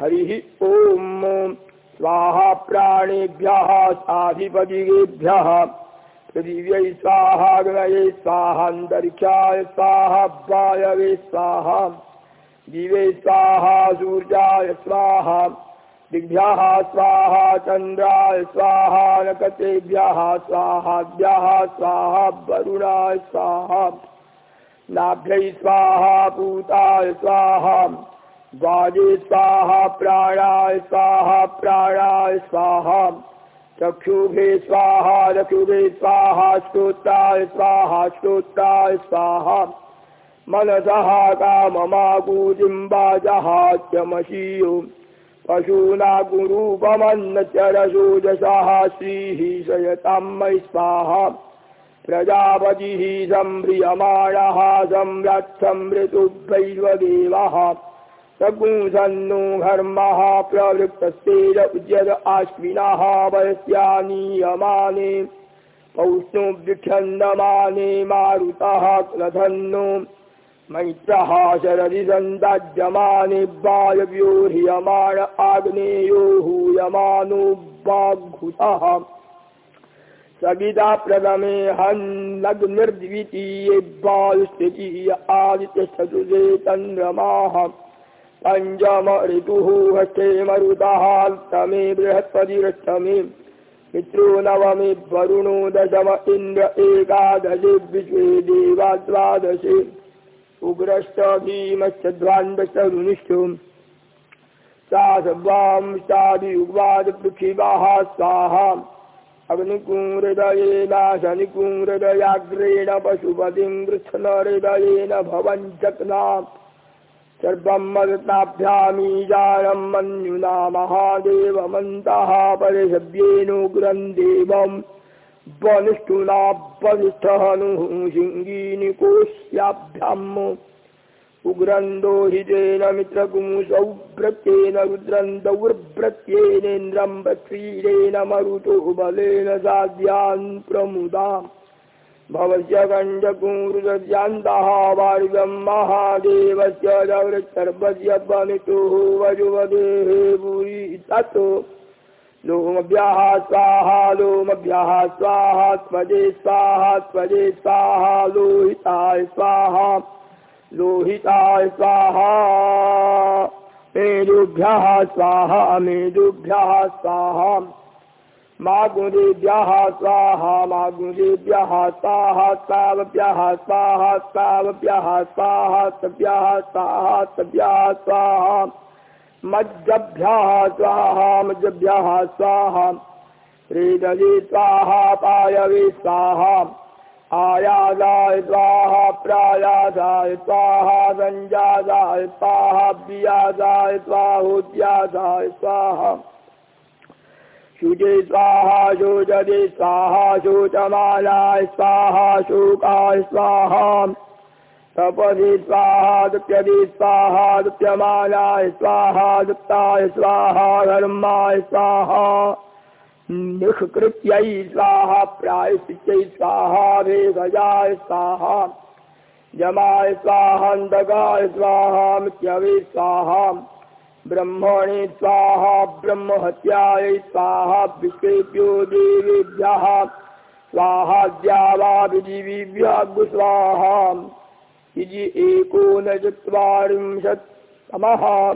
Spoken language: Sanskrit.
हरिः ओम स्वाहा प्राणेभ्यः साधिपतिभ्यः पृथिव्यै स्वाहा स्वाहान्तरिक्षाय स्वाहा वायवे स्वाहा दिवे स्वाहा सूर्याय स्वाहा दिग्भ्यः स्वाहा चन्द्राय स्वाहा नकतेभ्यः स्वाहाभ्यः स्वाहा वरुणाय स्वाहा नाभ्यै स्वाहा पूताय स्वाहा वाजे स्वाहा प्राणाय स्वाहा प्राणाय स्वाहा। चक्षुभे स्वाहा चक्षुभे स्वाहा श्रोत्राय स्वाहा श्रोत्राय स्वाहा। मनसः काममाकूजिम्बाजहात्यमशीयो पशूना गुरूपमन्नचरसोजसः श्रीः शयतां मयि स्वाहा। प्रजापतिः सम्भ्रियमाणः संरक्षमृतुभैर्वदेवः सगुंसन्नो घर्मः प्रवृत्तस्तेज उद्यत आश्विनः वयस्यानीयमाने पौष्णो वृक्षन्दमाने मारुतः क्लधन्नो मैत्रः शरदि सन्दाज्यमाने वायव्योह्रियमाण आग्नेयो हूयमानो वाग्भुतः। सविता प्रथमे हन्नग्निर्द्वितीये वायुस्तृतीय आदित्यचतुर्थे चन्द्रमाः पञ्चम ऋतुः हस्ते मरुतः बृहस्पतिरष्टमे मित्रो नवमे वरुणो दशम इन्द्र एकादशे विश्वे देवा द्वादशे उग्रश्च भीमश्च ध्वान्दश्च पृथिवाः स्वाहा अग्निकुहृदयेन शनिकुहृदयाग्रेण पशुपतिं वृक्षणहृदयेन भवञ्चक्ना सर्वं मन्युना महादेवमन्तः परिशव्येनोग्रं देवं वनिष्ठुना वनिष्ठहनुः सिङ्गीनिकोश्याभ्याम् उग्रन्दोहितेन मित्रकुमुसौ व्रत्येन रुद्रन्दौर्व्रत्येनेन्द्रं प्रक्षीरेण मरुतो बलेन साध्यान् प्रमुदाम् भवस्य कण्डकुरुदर्यान्तः वार्गं महादेवस्य स्वाहा स्वाहा स्वाहा स्वाहा, लोहिताय स्वाहा लोहिताय स्वाहा, मेरुभ्यः स्वाहा स्वाहा। मागुरेभ्यः स्वाहा मागुरेभ्यः स्वाहा तावभ्यः स्वाहा तावभ्यः स्वाहा तभ्यः स्वाहा तभ्यः स्वाहा। मज्जभ्यः स्वाहा स्वाहा। स्वाहा स्वाहा। स्वाहा स्वाहा स्वाहा स्वाहा। शुचे स्वाहा शोचते स्वाहा शोचमालाय स्वाहा शोकाय स्वाहा तपसि स्वाहा दुप्यते स्वाहा दुप्यमालाय स्वाहा दुप्ताय स्वाहा धर्माय स्वाहा निष्कृत्यै स्वाहा प्रायश्चित्यै स्वाहा भेगजाय स्वाहा जमाय स्वाहान्दगाय स्वाहा मित्यवे स्वाहा ब्रह्मणे स्वाहा ब्रह्महत्यायै स्वाहा विश्वेभ्यो देवेभ्यः। स्वाहाद्या वा विजीविभ्यः स्वाहा इति एकोनचत्वारिंशत्तमः